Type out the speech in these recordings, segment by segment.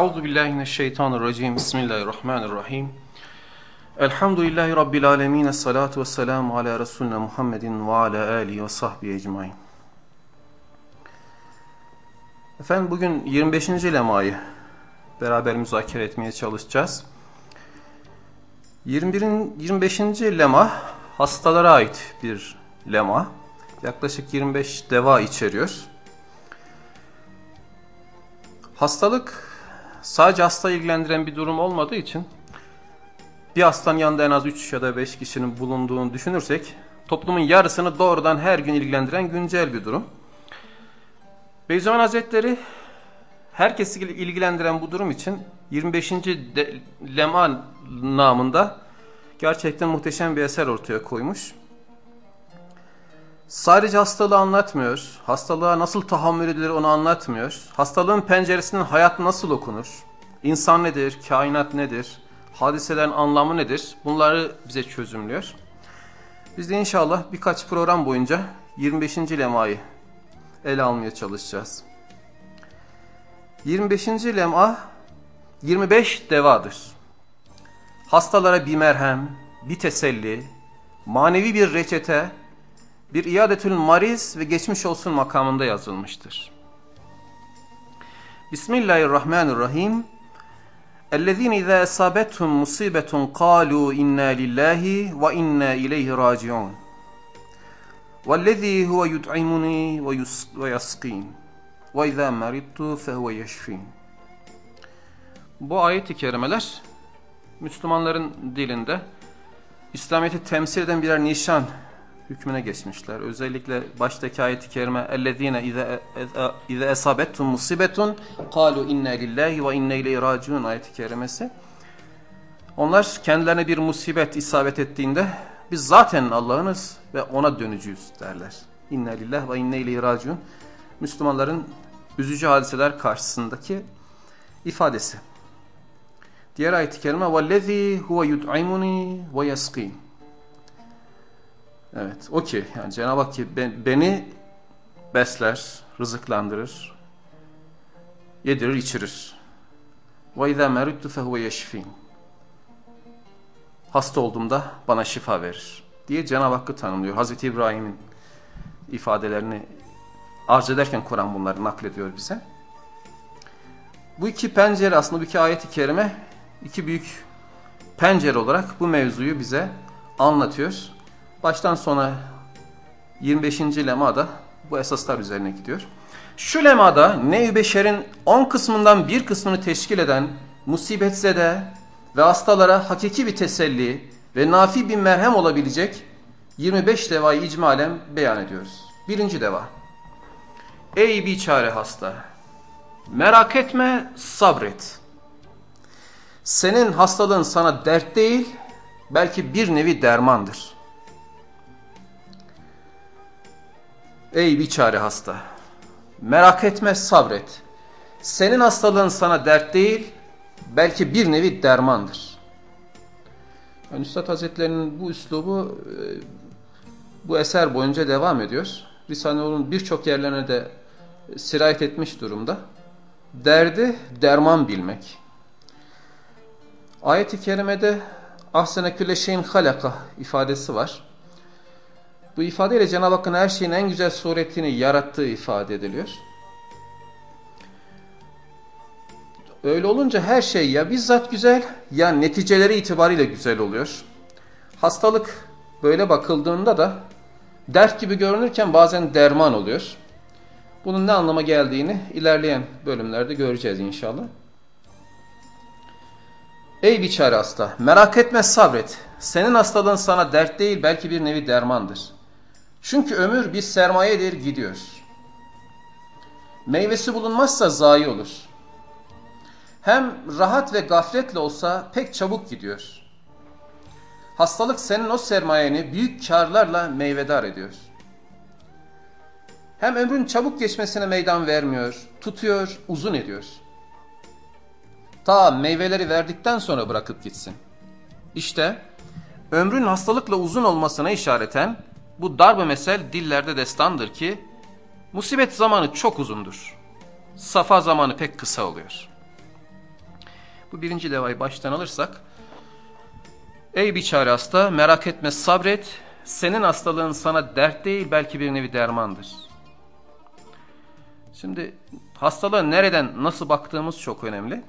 Euzu billahi mineşşeytanirracim. Bismillahirrahmanirrahim. Elhamdülillahi rabbil alamin. Essalatu vesselamu ala resulina Muhammedin ve ala alihi ve sahbihi ecmaîn. Efendim bugün 25. lemayı beraber müzakere etmeye çalışacağız. 21. 25. lema hastalara ait bir lema. Yaklaşık 25 deva içeriyor. Hastalık sadece hasta ilgilendiren bir durum olmadığı için bir hastanın yanında en az 3 ya da 5 kişinin bulunduğunu düşünürsek toplumun yarısını doğrudan her gün ilgilendiren güncel bir durum. Beyzaman Hazretleri herkesi ilgilendiren bu durum için 25. De, Lema namında gerçekten muhteşem bir eser ortaya koymuş. Sadece hastalığı anlatmıyor, hastalığa nasıl tahammül edilir onu anlatmıyor. Hastalığın penceresinden hayat nasıl okunur, insan nedir, kainat nedir, hadiselerin anlamı nedir bunları bize çözümlüyor. Biz de inşallah birkaç program boyunca 25. lemayı ele almaya çalışacağız. 25. lema 25 devadır. Hastalara bir merhem, bir teselli, manevi bir reçete, bir iadetül mariz ve geçmiş olsun makamında yazılmıştır. Bismillahirrahmanirrahim. اَلَّذ۪ينَ اِذَا اَسَابَتْهُمْ مُصِيبَةٌ قَالُوا اِنَّا لِلّٰهِ وَاِنَّا اِلَيْهِ رَاجِعُونَ وَالَّذ۪ي هُوَ يُدْعِمُنِي وَيَسْقِينَ وَاِذَا مَرِضْتُ فَهُوَ يَشْفِينَ Bu ayet-i kerimeler Müslümanların dilinde İslamiyet'i temsil eden birer nişan hükmüne geçmişler. Özellikle baştaki ayet-i kerime اَلَّذ۪ينَ اِذَا اَسَابَتْتُمْ مُصِبَةٌ قَالُوا اِنَّا لِلّٰهِ وَاِنَّا اِلَيْهِ رَاجِعُونَ ayet-i kerimesi. Onlar kendilerine bir musibet isabet ettiğinde biz zaten Allah'ınız ve ona dönücüyüz derler. İnna lillah ve inne ileyhi raciun. Müslümanların üzücü hadiseler karşısındaki ifadesi. Diğer ayet-i kerime وَالَّذ۪ي هُوَ يُدْعِمُنِي وَيَسْقِينَ Evet, o ki yani Cenab-ı Hak ki ben, beni besler, rızıklandırır, yedirir, içirir. وَاِذَا مَرُدْتُ فَهُوَ يَشْفِينَ Hasta olduğumda bana şifa verir diye Cenab-ı Hakk'ı tanımlıyor. Hazreti İbrahim'in ifadelerini arz ederken Kur'an bunları naklediyor bize. Bu iki pencere aslında bu iki ayet-i kerime iki büyük pencere olarak bu mevzuyu bize anlatıyor. Baştan sona 25. lemada bu esaslar üzerine gidiyor. Şu lemada nev beşerin 10 kısmından bir kısmını teşkil eden musibetzede ve hastalara hakiki bir teselli ve nafi bir merhem olabilecek 25 devayı icmalen beyan ediyoruz. Birinci deva. Ey biçare hasta! Merak etme, sabret. Senin hastalığın sana dert değil, belki bir nevi dermandır. Ey biçare hasta! Merak etme, sabret. Senin hastalığın sana dert değil, belki bir nevi dermandır. Yani Üstad Hazretleri'nin bu üslubu e, bu eser boyunca devam ediyor. Risale-i birçok yerlerine de sirayet etmiş durumda. Derdi derman bilmek. Ayet-i kerimede ahsene külle şeyin halaka ifadesi var. Bu ifadeyle Cenab-ı Hakk'ın her şeyin en güzel suretini yarattığı ifade ediliyor. Öyle olunca her şey ya bizzat güzel ya neticeleri itibariyle güzel oluyor. Hastalık böyle bakıldığında da dert gibi görünürken bazen derman oluyor. Bunun ne anlama geldiğini ilerleyen bölümlerde göreceğiz inşallah. Ey biçare hasta merak etme sabret. Senin hastalığın sana dert değil belki bir nevi dermandır. Çünkü ömür bir sermayedir gidiyor. Meyvesi bulunmazsa zayi olur. Hem rahat ve gafletle olsa pek çabuk gidiyor. Hastalık senin o sermayeni büyük karlarla meyvedar ediyor. Hem ömrün çabuk geçmesine meydan vermiyor, tutuyor, uzun ediyor. Ta meyveleri verdikten sonra bırakıp gitsin. İşte ömrün hastalıkla uzun olmasına işareten bu darbe mesel dillerde destandır ki musibet zamanı çok uzundur. Safa zamanı pek kısa oluyor. Bu birinci levayı baştan alırsak Ey biçare hasta merak etme sabret senin hastalığın sana dert değil belki bir nevi dermandır. Şimdi hastalığa nereden nasıl baktığımız çok önemli.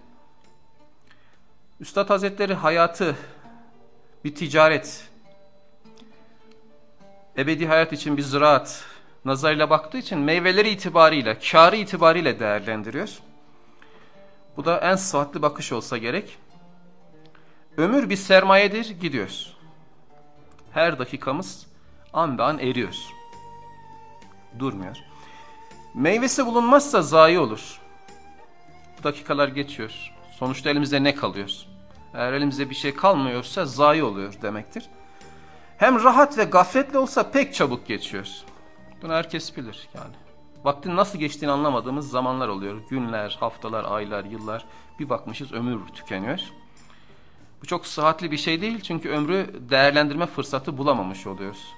Üstad Hazretleri hayatı bir ticaret, ebedi hayat için bir ziraat nazarıyla baktığı için meyveleri itibarıyla, karı itibariyle değerlendiriyor. Bu da en sıhhatli bakış olsa gerek. Ömür bir sermayedir, gidiyoruz. Her dakikamız an be an eriyor. Durmuyor. Meyvesi bulunmazsa zayi olur. Bu dakikalar geçiyor. Sonuçta elimizde ne kalıyor? Eğer elimizde bir şey kalmıyorsa zayi oluyor demektir. Hem rahat ve gafletle olsa pek çabuk geçiyor. Bunu herkes bilir yani. Vaktin nasıl geçtiğini anlamadığımız zamanlar oluyor. Günler, haftalar, aylar, yıllar. Bir bakmışız ömür tükeniyor. Bu çok sıhhatli bir şey değil çünkü ömrü değerlendirme fırsatı bulamamış oluyoruz.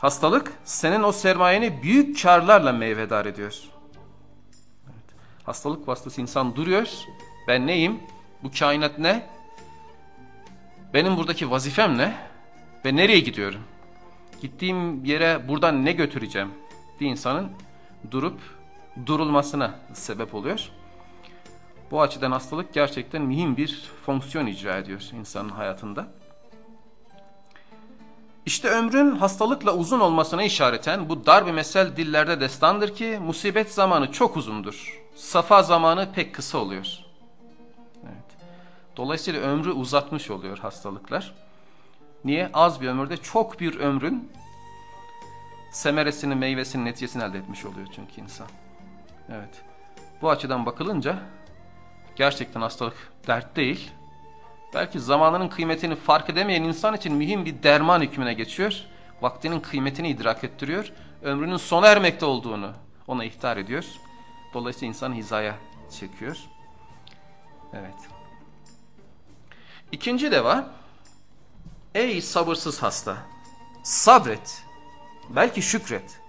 Hastalık senin o sermayeni büyük karlarla meyvedar ediyor. Evet. Hastalık vasıtası insan duruyor. Ben neyim? Bu kainat ne? Benim buradaki vazifem ne? Ve nereye gidiyorum? Gittiğim yere buradan ne götüreceğim? Bir insanın durup durulmasına sebep oluyor. Bu açıdan hastalık gerçekten mühim bir fonksiyon icra ediyor insanın hayatında. İşte ömrün hastalıkla uzun olmasına işareten bu dar bir mesel dillerde destandır ki musibet zamanı çok uzundur. Safa zamanı pek kısa oluyor. Dolayısıyla ömrü uzatmış oluyor hastalıklar. Niye? Az bir ömürde çok bir ömrün semeresini, meyvesini, neticesini elde etmiş oluyor çünkü insan. Evet. Bu açıdan bakılınca gerçekten hastalık dert değil. Belki zamanının kıymetini fark edemeyen insan için mühim bir derman hükmüne geçiyor. Vaktinin kıymetini idrak ettiriyor. Ömrünün sona ermekte olduğunu ona ihtar ediyor. Dolayısıyla insan hizaya çekiyor. Evet. İkinci de var. Ey sabırsız hasta! Sabret. Belki şükret.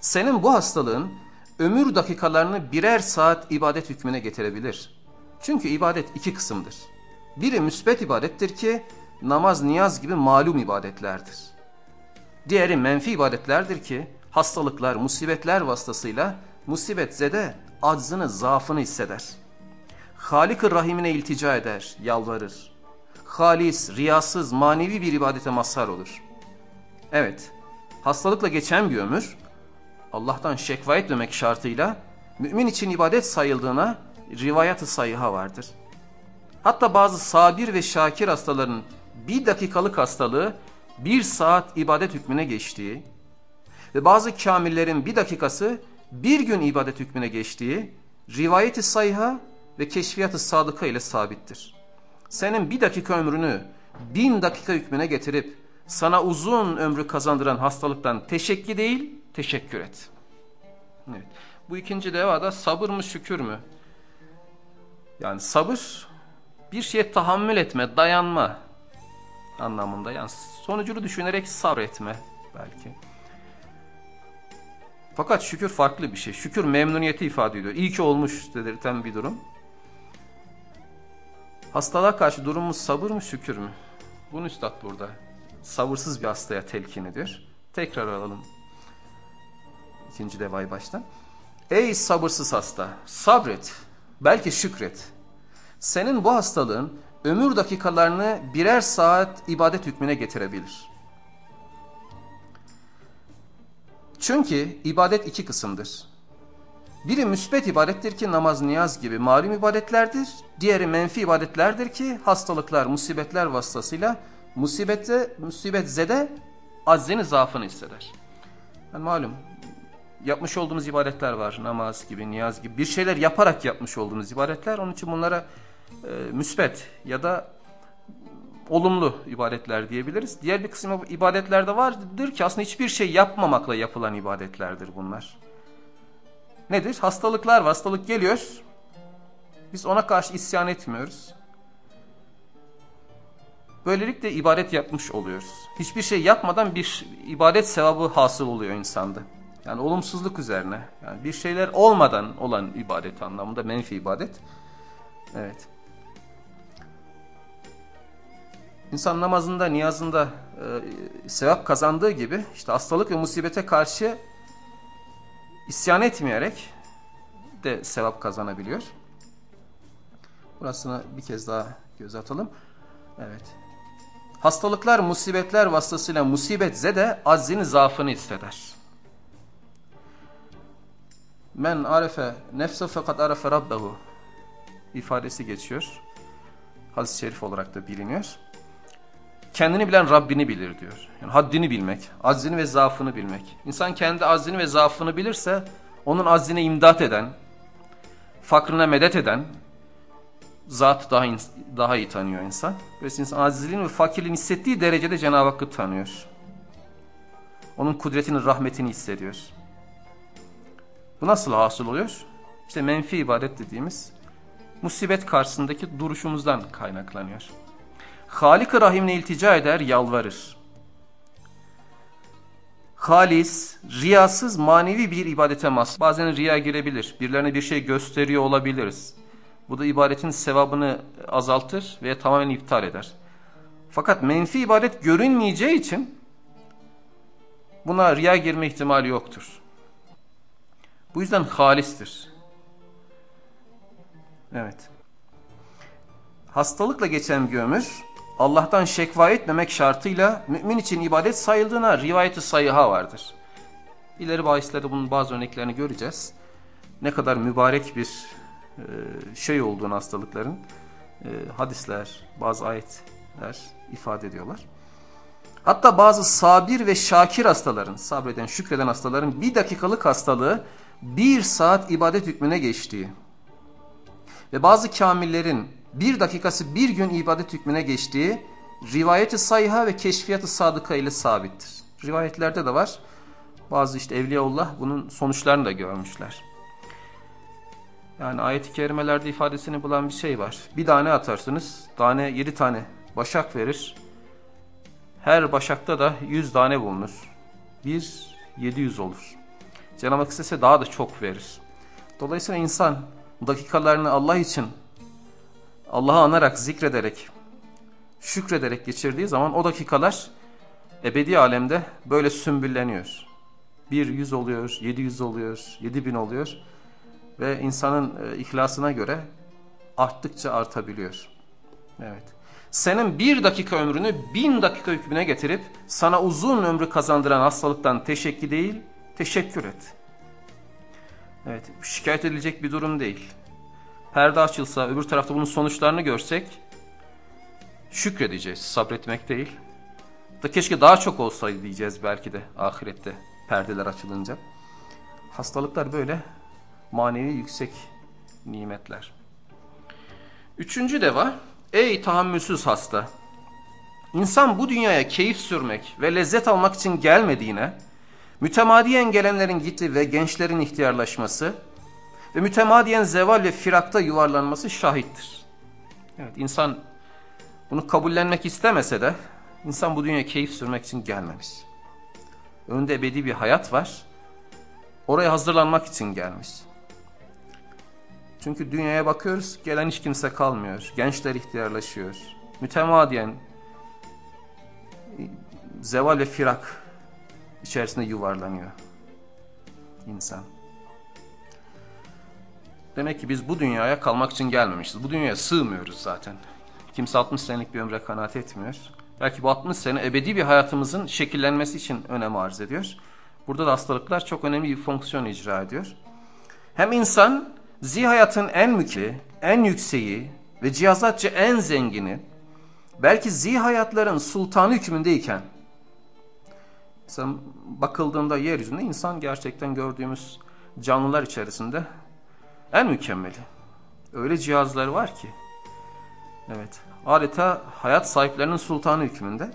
Senin bu hastalığın ömür dakikalarını birer saat ibadet hükmüne getirebilir. Çünkü ibadet iki kısımdır. Biri müsbet ibadettir ki namaz, niyaz gibi malum ibadetlerdir. Diğeri menfi ibadetlerdir ki hastalıklar, musibetler vasıtasıyla musibet zede aczını, zaafını hisseder. Halik-ı Rahim'ine iltica eder, yalvarır. Halis, riyasız, manevi bir ibadete mazhar olur. Evet, hastalıkla geçen bir ömür, Allah'tan şekva etmemek şartıyla mümin için ibadet sayıldığına rivayat-ı sayıha vardır. Hatta bazı sabir ve şakir hastaların bir dakikalık hastalığı bir saat ibadet hükmüne geçtiği ve bazı kamillerin bir dakikası bir gün ibadet hükmüne geçtiği rivayet-i sayha ve keşfiyat-ı sadıka ile sabittir. Senin bir dakika ömrünü bin dakika hükmüne getirip sana uzun ömrü kazandıran hastalıktan teşekkür değil, teşekkür et. Evet. Bu ikinci devada sabır mı şükür mü? Yani sabır bir şeye tahammül etme, dayanma anlamında. Yani sonucunu düşünerek sabretme belki. Fakat şükür farklı bir şey. Şükür memnuniyeti ifade ediyor. İyi ki olmuş dedirten bir durum. Hastalığa karşı durumumuz sabır mı şükür mü? Bunu üstad burada sabırsız bir hastaya telkin ediyor. Tekrar alalım. İkinci devayı baştan. Ey sabırsız hasta sabret belki şükret. Senin bu hastalığın ömür dakikalarını birer saat ibadet hükmüne getirebilir. Çünkü ibadet iki kısımdır. Biri müsbet ibadettir ki namaz, niyaz gibi malum ibadetlerdir. Diğeri menfi ibadetlerdir ki hastalıklar, musibetler vasıtasıyla musibette, musibet zede aczini zaafını hisseder. Yani malum yapmış olduğumuz ibadetler var. Namaz gibi, niyaz gibi bir şeyler yaparak yapmış olduğumuz ibadetler. Onun için bunlara e, müsbet ya da olumlu ibadetler diyebiliriz. Diğer bir kısım ibadetlerde vardır ki aslında hiçbir şey yapmamakla yapılan ibadetlerdir bunlar. Nedir? Hastalıklar var. Hastalık geliyor. Biz ona karşı isyan etmiyoruz. Böylelikle ibadet yapmış oluyoruz. Hiçbir şey yapmadan bir ibadet sevabı hasıl oluyor insanda. Yani olumsuzluk üzerine. Yani bir şeyler olmadan olan ibadet anlamında menfi ibadet. Evet. İnsan namazında, niyazında e, sevap kazandığı gibi işte hastalık ve musibete karşı isyan etmeyerek de sevap kazanabiliyor. Burasını bir kez daha göz atalım. Evet. Hastalıklar, musibetler vasıtasıyla musibet zede aczini zaafını hisseder. Men arefe nefse fakat arefe rabbehu ifadesi geçiyor. Hadis-i şerif olarak da biliniyor. Kendini bilen Rabbini bilir diyor. Yani haddini bilmek, aczini ve zaafını bilmek. İnsan kendi aczini ve zaafını bilirse onun aczine imdat eden, fakrına medet eden zat daha, daha iyi tanıyor insan. Böylece insan acizliğini ve fakirliğini hissettiği derecede Cenab-ı Hakk'ı tanıyor. Onun kudretini, rahmetini hissediyor. Bu nasıl hasıl oluyor? İşte menfi ibadet dediğimiz musibet karşısındaki duruşumuzdan kaynaklanıyor. Halik-i Rahim'le iltica eder, yalvarır. Halis, riyasız manevi bir ibadete mas. Bazen riya girebilir. Birilerine bir şey gösteriyor olabiliriz. Bu da ibadetin sevabını azaltır veya tamamen iptal eder. Fakat menfi ibadet görünmeyeceği için buna riya girme ihtimali yoktur. Bu yüzden halistir. Evet. Hastalıkla geçen bir ömür Allah'tan şekva etmemek şartıyla mümin için ibadet sayıldığına rivayeti sayıha vardır. İleri bahislerde bunun bazı örneklerini göreceğiz. Ne kadar mübarek bir e, şey olduğunu hastalıkların e, hadisler, bazı ayetler ifade ediyorlar. Hatta bazı sabir ve şakir hastaların, sabreden, şükreden hastaların bir dakikalık hastalığı bir saat ibadet hükmüne geçtiği ve bazı kamillerin bir dakikası bir gün ibadet hükmüne geçtiği rivayeti sayha ve keşfiyatı sadıka ile sabittir. Rivayetlerde de var. Bazı işte Evliyaullah bunun sonuçlarını da görmüşler. Yani ayet-i kerimelerde ifadesini bulan bir şey var. Bir tane atarsınız, tane yedi tane başak verir. Her başakta da yüz tane bulunur. Bir yedi yüz olur. Cenab-ı Hak istese daha da çok verir. Dolayısıyla insan dakikalarını Allah için Allah'ı anarak, zikrederek, şükrederek geçirdiği zaman o dakikalar ebedi alemde böyle sümbülleniyor. Bir yüz oluyor, yedi yüz oluyor, yedi bin oluyor ve insanın e, ihlasına göre arttıkça artabiliyor. Evet. Senin bir dakika ömrünü bin dakika hükmüne getirip sana uzun ömrü kazandıran hastalıktan teşekkür değil, teşekkür et. Evet, şikayet edilecek bir durum değil. Perde açılsa, öbür tarafta bunun sonuçlarını görsek şükredeceğiz, sabretmek değil. Da keşke daha çok olsaydı diyeceğiz belki de ahirette perdeler açılınca. Hastalıklar böyle manevi yüksek nimetler. Üçüncü deva, ey tahammülsüz hasta. İnsan bu dünyaya keyif sürmek ve lezzet almak için gelmediğine, mütemadiyen gelenlerin gitti ve gençlerin ihtiyarlaşması ve mütemadiyen zeval ve firakta yuvarlanması şahittir. Evet, insan bunu kabullenmek istemese de insan bu dünyaya keyif sürmek için gelmemiş. Önde ebedi bir hayat var. Oraya hazırlanmak için gelmiş. Çünkü dünyaya bakıyoruz gelen hiç kimse kalmıyor. Gençler ihtiyarlaşıyor. Mütemadiyen zeval ve firak içerisinde yuvarlanıyor insan. Demek ki biz bu dünyaya kalmak için gelmemişiz. Bu dünyaya sığmıyoruz zaten. Kimse 60 senelik bir ömre kanaat etmiyor. Belki bu 60 sene ebedi bir hayatımızın şekillenmesi için önem arz ediyor. Burada da hastalıklar çok önemli bir fonksiyon icra ediyor. Hem insan zihayatın en mükemmeli, en yükseği ve cihazatçı en zengini, belki zihayatların sultanı hükmündeyken, bakıldığında yeryüzünde insan gerçekten gördüğümüz canlılar içerisinde en mükemmeli. Öyle cihazları var ki Evet. Adeta hayat sahiplerinin sultanı hükmünde.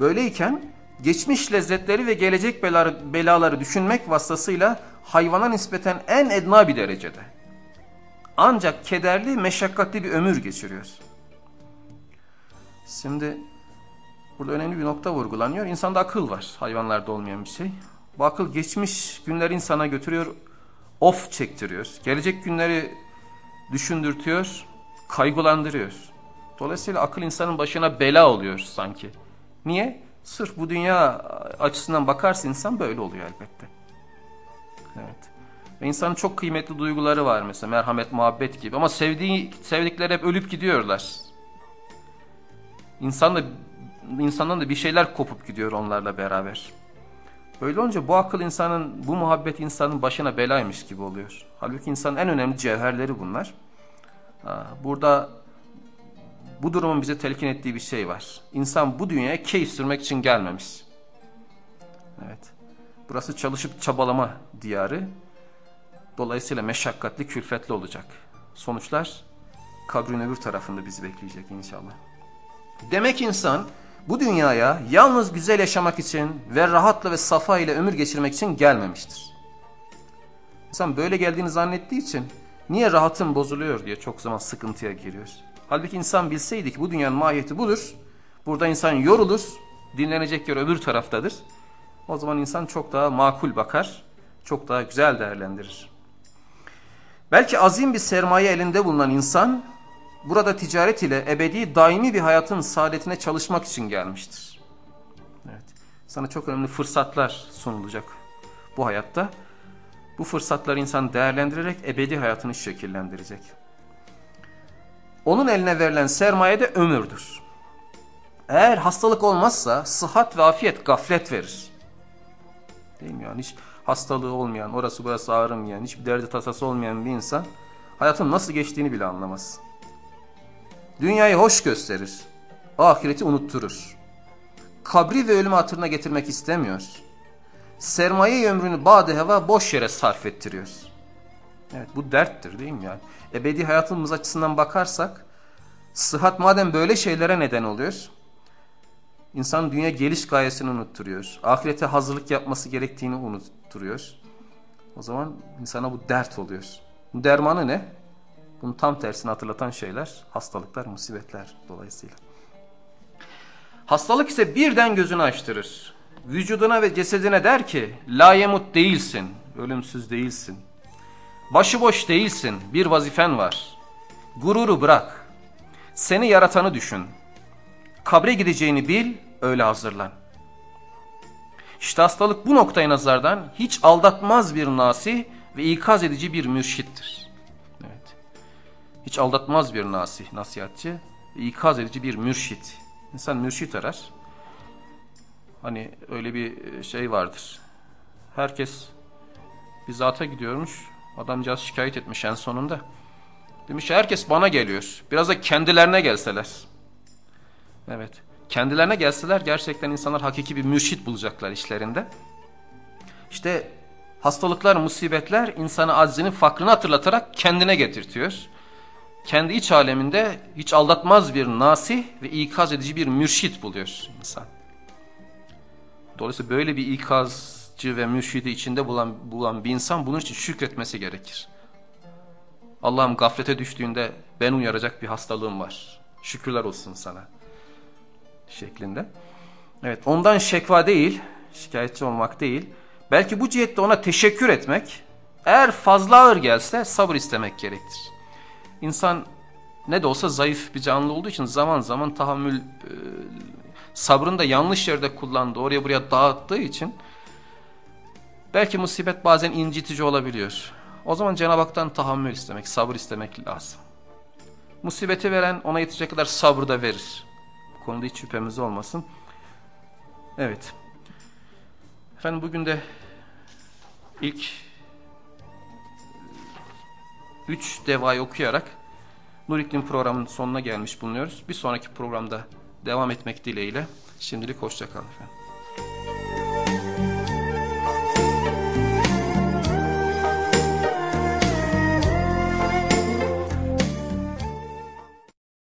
Böyleyken geçmiş lezzetleri ve gelecek belaları, belaları düşünmek vasıtasıyla hayvana nispeten en edna bir derecede. Ancak kederli, meşakkatli bir ömür geçiriyoruz. Şimdi burada önemli bir nokta vurgulanıyor. İnsanda akıl var. Hayvanlarda olmayan bir şey. Bu akıl geçmiş günleri insana götürüyor. Of çektiriyor. Gelecek günleri düşündürtüyor. Kaygılandırıyor. Dolayısıyla akıl insanın başına bela oluyor sanki. Niye? Sırf bu dünya açısından bakarsa insan böyle oluyor elbette. Evet. Ve insanın çok kıymetli duyguları var mesela merhamet, muhabbet gibi ama sevdiği sevdikleri hep ölüp gidiyorlar. İnsan da insandan da bir şeyler kopup gidiyor onlarla beraber. Böyle olunca bu akıl insanın, bu muhabbet insanın başına belaymış gibi oluyor. Halbuki insanın en önemli cevherleri bunlar. Burada bu durumun bize telkin ettiği bir şey var. İnsan bu dünyaya keyif sürmek için gelmemiş. Evet. Burası çalışıp çabalama diyarı. Dolayısıyla meşakkatli, külfetli olacak. Sonuçlar kabrin öbür tarafında bizi bekleyecek inşallah. Demek insan bu dünyaya yalnız güzel yaşamak için ve rahatla ve safa ile ömür geçirmek için gelmemiştir. İnsan böyle geldiğini zannettiği için niye rahatım bozuluyor diye çok zaman sıkıntıya giriyor. Halbuki insan bilseydi ki bu dünyanın mahiyeti budur. Burada insan yorulur, dinlenecek yer öbür taraftadır. O zaman insan çok daha makul bakar, çok daha güzel değerlendirir. Belki azim bir sermaye elinde bulunan insan burada ticaret ile ebedi daimi bir hayatın saadetine çalışmak için gelmiştir. Evet. Sana çok önemli fırsatlar sunulacak bu hayatta. Bu fırsatları insan değerlendirerek ebedi hayatını şekillendirecek. Onun eline verilen sermaye de ömürdür. Eğer hastalık olmazsa sıhhat ve afiyet gaflet verir. Değil mi yani hiç hastalığı olmayan, orası burası ağrımayan, hiçbir derdi tasası olmayan bir insan hayatın nasıl geçtiğini bile anlamaz. Dünyayı hoş gösterir, ahireti unutturur. Kabri ve ölümü hatırına getirmek istemiyor. Sermaye ömrünü bade heva boş yere sarf ettiriyor. Evet bu derttir değil mi yani? Ebedi hayatımız açısından bakarsak sıhhat madem böyle şeylere neden oluyor. İnsan dünya geliş gayesini unutturuyor. Ahirete hazırlık yapması gerektiğini unutturuyor. O zaman insana bu dert oluyor. Dermanı ne? Bunun tam tersini hatırlatan şeyler hastalıklar, musibetler dolayısıyla. Hastalık ise birden gözünü açtırır. Vücuduna ve cesedine der ki layemut değilsin, ölümsüz değilsin. Başıboş değilsin, bir vazifen var. Gururu bırak. Seni yaratanı düşün. Kabre gideceğini bil, öyle hazırlan. İşte hastalık bu noktaya nazardan hiç aldatmaz bir nasi ve ikaz edici bir mürşittir. Hiç aldatmaz bir nasi, nasihatçı ve ikaz edici bir mürşit. İnsan mürşit arar. Hani öyle bir şey vardır. Herkes bir zata gidiyormuş. Adamcağız şikayet etmiş en sonunda. Demiş herkes bana geliyor. Biraz da kendilerine gelseler. Evet. Kendilerine gelseler gerçekten insanlar hakiki bir mürşit bulacaklar işlerinde. İşte hastalıklar, musibetler insanı aczini, fakrını hatırlatarak kendine getirtiyor. Kendi iç aleminde hiç aldatmaz bir nasih ve ikaz edici bir mürşit buluyor insan. Dolayısıyla böyle bir ikazcı ve mürşidi içinde bulan, bulan bir insan bunun için şükretmesi gerekir. Allah'ım gaflete düştüğünde ben uyaracak bir hastalığım var. Şükürler olsun sana. Şeklinde. Evet ondan şekva değil, şikayetçi olmak değil. Belki bu cihette ona teşekkür etmek, eğer fazla ağır gelse sabır istemek gerektir. İnsan ne de olsa zayıf bir canlı olduğu için zaman zaman tahammül e, sabrını da yanlış yerde kullandığı, oraya buraya dağıttığı için belki musibet bazen incitici olabiliyor. O zaman Cenab-ı Hak'tan tahammül istemek, sabır istemek lazım. Musibeti veren ona yetecek kadar sabır da verir. Bu konuda hiç şüphemiz olmasın. Evet. Efendim bugün de ilk üç devayı okuyarak Nur İklim programının sonuna gelmiş bulunuyoruz. Bir sonraki programda devam etmek dileğiyle. Şimdilik hoşçakalın efendim.